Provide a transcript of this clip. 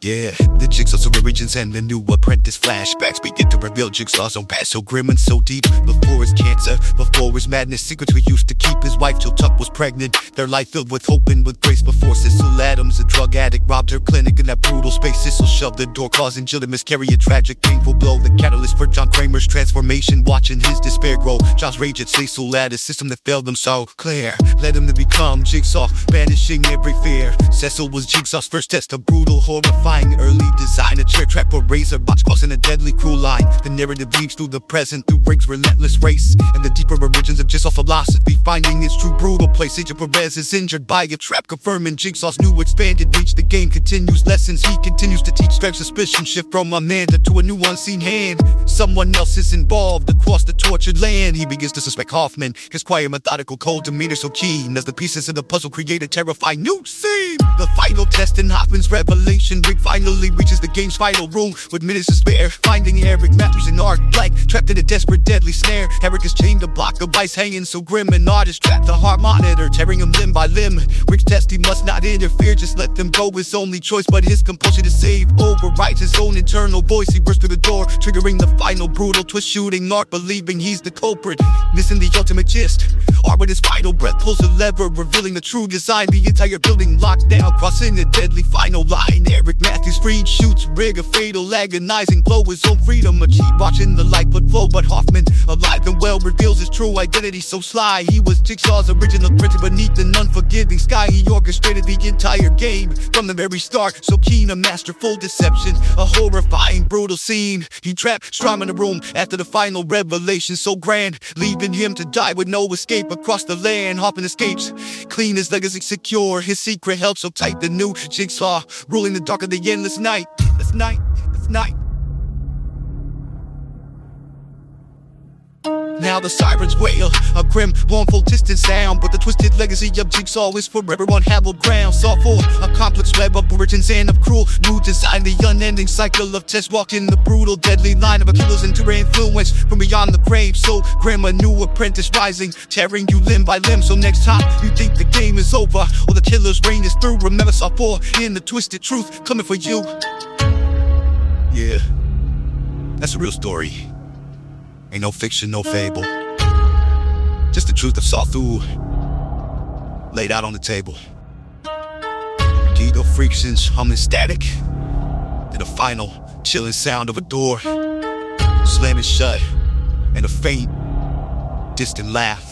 Yeah, the Jigsaw's origins and the new apprentice flashbacks begin to reveal Jigsaw's own past so grim and so deep. Before his cancer, before his madness, secrets we used to keep. His wife Jill Tuck was pregnant, their life filled with hope and with grace. Before Cecil Adams, a drug addict, robbed her clinic in that brutal space. Cecil shoved the door, causing Jill to miscarry a tragic, painful blow. The catalyst for John Kramer's transformation, watching his despair grow. John's rage at Cecil had a system that failed them so. Claire led him to become Jigsaw, banishing every fear. Cecil was Jigsaw's first test of brutal, horrifying early design. A chair trap or razor box crossing a deadly cruel line. The narrative leads through the present through Rigg's relentless race. And the deeper origins of Jigsaw philosophy, finding its true brutal place. Agent Perez is injured by a trap, confirming Jigsaw's new expanded reach. The game continues lessons he continues to teach. Strength suspicion shift from Amanda to a new unseen hand. Someone else is involved across the tortured land. He begins to suspect Hoffman. His quiet, methodical, cold demeanor so keen as the pieces of the puzzle create a terrifying new scene. The final test in Hoffman's revelation. Rick finally reaches the game's final room with minutes to spare. Finding Eric Matthews and Art Blank trapped in a desperate, deadly snare. Eric is chained to block of ice hanging so grim. An artist trapped the heart monitor, tearing him limb he must not interfere, just let them go. His only choice, but his compulsion to save overrides his own internal voice. He bursts through the door, triggering the final brutal twist, shooting Art, believing he's the culprit. Missing the ultimate gist. Art with his final breath pulls a lever, revealing the true design. The entire building locked down, crossing the deadly final line. Eric Matthews freed, shoots Rigg a fatal, agonizing blow. His own freedom achieved, watching the light but flow. But Hoffman, alive and well, reveals his true identity so sly. He was Jigsaw's original printed beneath an unforgiving sky. He orchestrated the entire game from the very start. So keen, a masterful deception, a horrifying, brutal scene. He trapped Strahm in the room after the final revelation so grand, leaving him to die with no escape across the land. Hoffman escapes, clean his legacy secure. His secret held so tight, the new Jigsaw ruling the dark of the endless night. This night, this night. Now the sirens wail, a grim, mournful, distant sound. But the twisted legacy of Jigsaw is forever on hallowed ground. For a complex web of origins and of cruel new design. The unending cycle of test walking the brutal, deadly line of a killer's into influence from beyond the grave. So grim, a new apprentice rising, tearing you limb by limb. So next time you think the game is over or the killer's reign is through, remember 4 in the twisted truth coming for you. Yeah, that's a real story. Ain't no fiction, no fable. Just the truth of Sawthu laid out on the table. Dido frictions humming static. Then the final chilling sound of a door slamming shut and a faint, distant laugh.